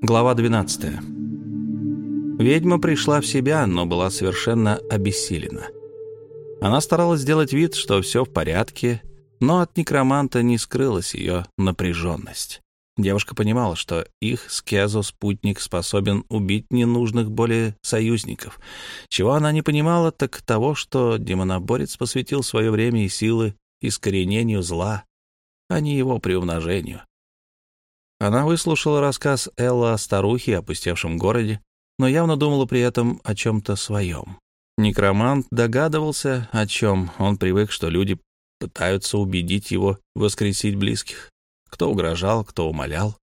Глава 12. Ведьма пришла в себя, но была совершенно обессилена. Она старалась сделать вид, что все в порядке, но от некроманта не скрылась ее напряженность. Девушка понимала, что их с Кезо спутник способен убить ненужных более союзников. Чего она не понимала, так того, что демоноборец посвятил свое время и силы искоренению зла, а не его приумножению. Она выслушала рассказ Элла о старухе, опустевшем городе, но явно думала при этом о чем-то своем. Некромант догадывался, о чем он привык, что люди пытаются убедить его воскресить близких. Кто угрожал, кто умолял,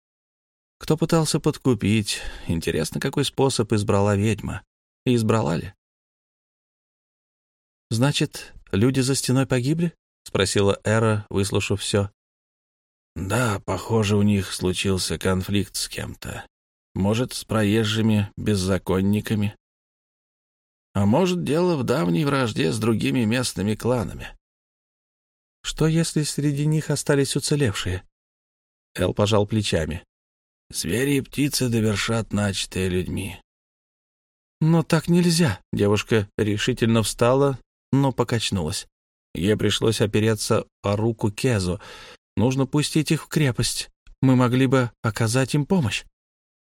кто пытался подкупить. Интересно, какой способ избрала ведьма. И избрала ли? «Значит, люди за стеной погибли?» — спросила Эра, выслушав все. Да, похоже, у них случился конфликт с кем-то. Может, с проезжими беззаконниками. А может, дело в давней вражде с другими местными кланами. Что, если среди них остались уцелевшие? Эл пожал плечами. Звери и птицы довершат начатое людьми. Но так нельзя. Девушка решительно встала, но покачнулась. Ей пришлось опереться о руку Кезу, Нужно пустить их в крепость. Мы могли бы оказать им помощь.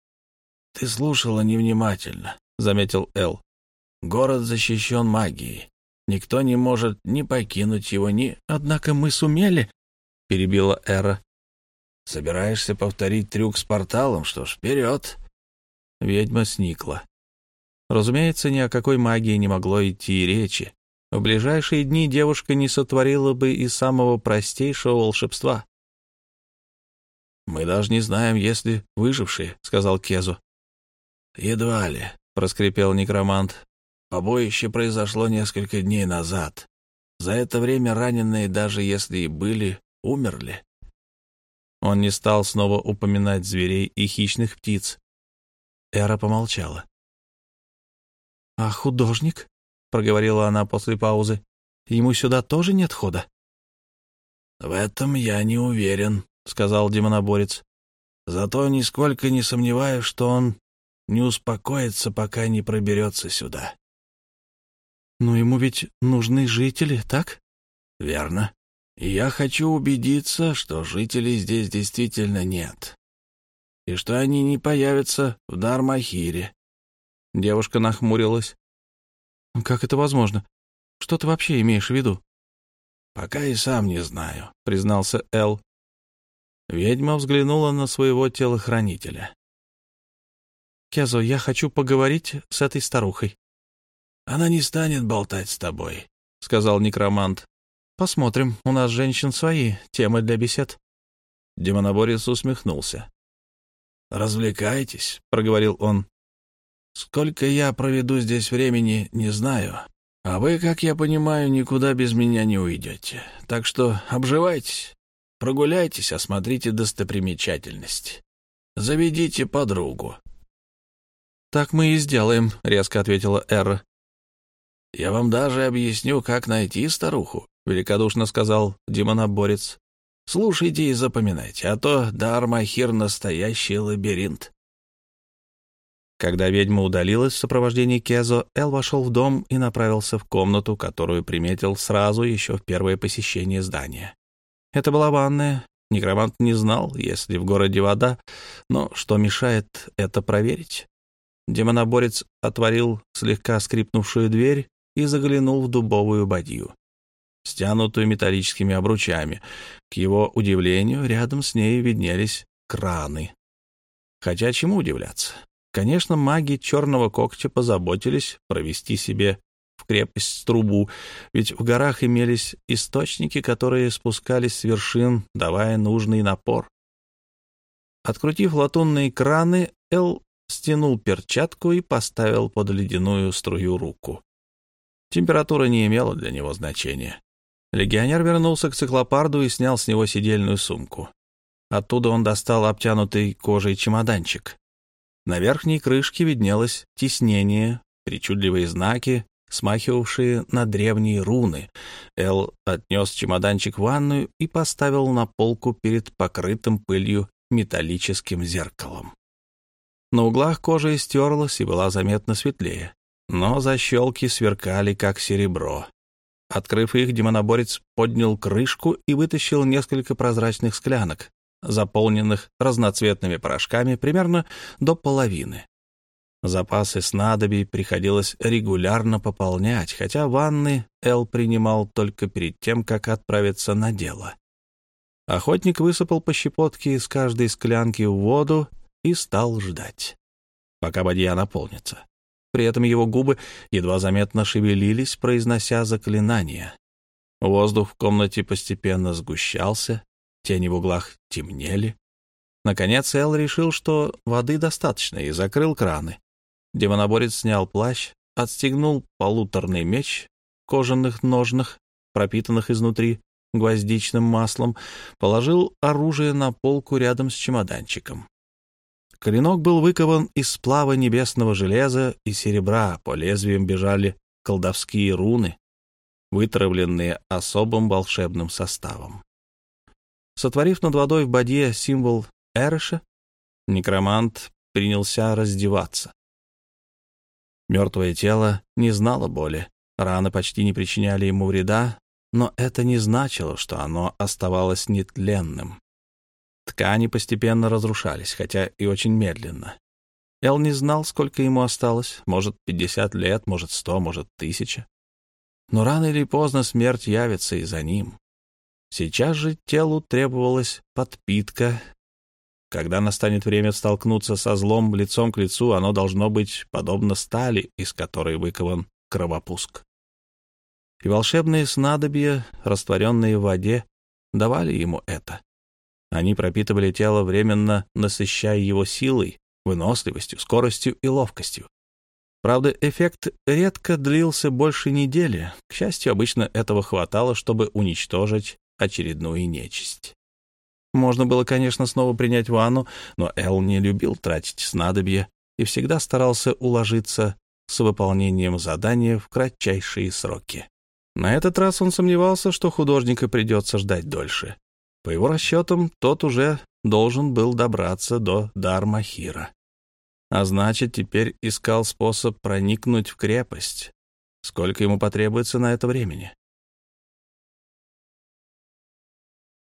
— Ты слушала невнимательно, — заметил Эл. — Город защищен магией. Никто не может ни покинуть его, ни... — Однако мы сумели, — перебила Эра. — Собираешься повторить трюк с порталом? Что ж, вперед! Ведьма сникла. Разумеется, ни о какой магии не могло идти и речи. В ближайшие дни девушка не сотворила бы и самого простейшего волшебства. «Мы даже не знаем, есть ли выжившие», — сказал Кезу. «Едва ли», — проскрипел некромант. «Побоище произошло несколько дней назад. За это время раненые, даже если и были, умерли». Он не стал снова упоминать зверей и хищных птиц. Эра помолчала. «А художник?» — проговорила она после паузы. «Ему сюда тоже нет хода?» «В этом я не уверен», — сказал демоноборец. «Зато нисколько не сомневаюсь, что он не успокоится, пока не проберется сюда». «Но ему ведь нужны жители, так?» «Верно. И я хочу убедиться, что жителей здесь действительно нет, и что они не появятся в Дармахире». Девушка нахмурилась. «Как это возможно? Что ты вообще имеешь в виду?» «Пока и сам не знаю», — признался Эл. Ведьма взглянула на своего телохранителя. «Кезо, я хочу поговорить с этой старухой». «Она не станет болтать с тобой», — сказал некромант. «Посмотрим. У нас женщин свои темы для бесед». Демоноборец усмехнулся. «Развлекайтесь», — проговорил он. Сколько я проведу здесь времени, не знаю. А вы, как я понимаю, никуда без меня не уйдете. Так что обживайтесь, прогуляйтесь, осмотрите достопримечательности. Заведите подругу. «Так мы и сделаем», — резко ответила Эра. «Я вам даже объясню, как найти старуху», — великодушно сказал демоноборец. «Слушайте и запоминайте, а то Дармахир — настоящий лабиринт. Когда ведьма удалилась в сопровождении Кезо, Эл вошел в дом и направился в комнату, которую приметил сразу еще в первое посещение здания. Это была ванная. Некромант не знал, есть ли в городе вода, но что мешает это проверить? Демоноборец отворил слегка скрипнувшую дверь и заглянул в дубовую бадью, стянутую металлическими обручами. К его удивлению, рядом с ней виднелись краны. Хотя чему удивляться? Конечно, маги черного когтя позаботились провести себе в крепость трубу, ведь в горах имелись источники, которые спускались с вершин, давая нужный напор. Открутив латунные краны, Эл стянул перчатку и поставил под ледяную струю руку. Температура не имела для него значения. Легионер вернулся к циклопарду и снял с него сидельную сумку. Оттуда он достал обтянутый кожей чемоданчик. На верхней крышке виднелось тиснение, причудливые знаки, смахивавшие на древние руны. Эл отнес чемоданчик в ванную и поставил на полку перед покрытым пылью металлическим зеркалом. На углах кожа истерлась и была заметно светлее, но защелки сверкали, как серебро. Открыв их, демоноборец поднял крышку и вытащил несколько прозрачных склянок, заполненных разноцветными порошками примерно до половины. Запасы снадобий приходилось регулярно пополнять, хотя ванны Эл принимал только перед тем, как отправиться на дело. Охотник высыпал по щепотке из каждой склянки в воду и стал ждать, пока бадья наполнится. При этом его губы едва заметно шевелились, произнося заклинания. Воздух в комнате постепенно сгущался, тени в углах темнели. Наконец Эл решил, что воды достаточно, и закрыл краны. Демоноборец снял плащ, отстегнул полуторный меч в кожаных ножнах, пропитанных изнутри гвоздичным маслом, положил оружие на полку рядом с чемоданчиком. Клинок был выкован из сплава небесного железа и серебра, по лезвиям бежали колдовские руны, вытравленные особым волшебным составом. Сотворив над водой в бадье символ Эреша, некромант принялся раздеваться. Мертвое тело не знало боли, раны почти не причиняли ему вреда, но это не значило, что оно оставалось нетленным. Ткани постепенно разрушались, хотя и очень медленно. Эл не знал, сколько ему осталось, может, пятьдесят лет, может, сто, может, тысяча. Но рано или поздно смерть явится и за ним. Сейчас же телу требовалась подпитка, когда настанет время столкнуться со злом лицом к лицу, оно должно быть подобно стали, из которой выкован кровопуск. И волшебные снадобья, растворенные в воде, давали ему это. Они пропитывали тело, временно насыщая его силой, выносливостью, скоростью и ловкостью. Правда, эффект редко длился больше недели. К счастью, обычно этого хватало, чтобы уничтожить очередную нечисть. Можно было, конечно, снова принять ванну, но Эл не любил тратить снадобье и всегда старался уложиться с выполнением задания в кратчайшие сроки. На этот раз он сомневался, что художника придется ждать дольше. По его расчетам, тот уже должен был добраться до Дармахира. А значит, теперь искал способ проникнуть в крепость. Сколько ему потребуется на это времени?